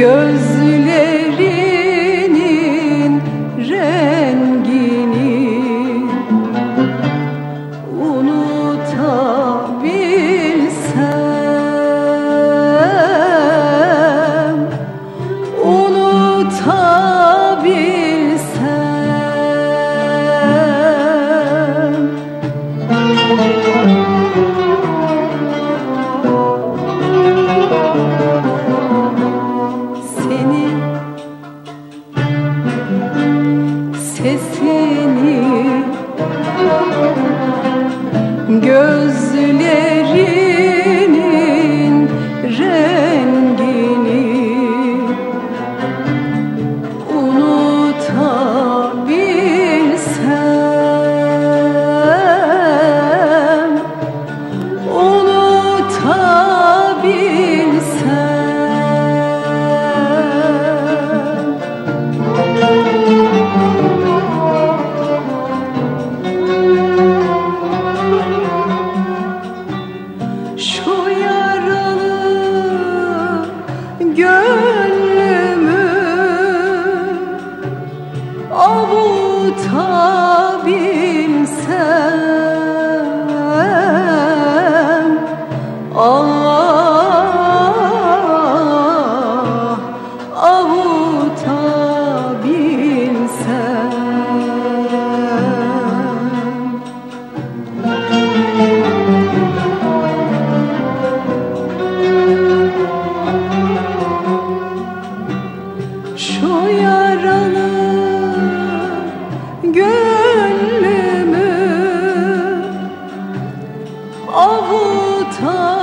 Gözlerinin avutabilsem Ah avutabilsem. Şu yaralı avutabilsem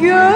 You.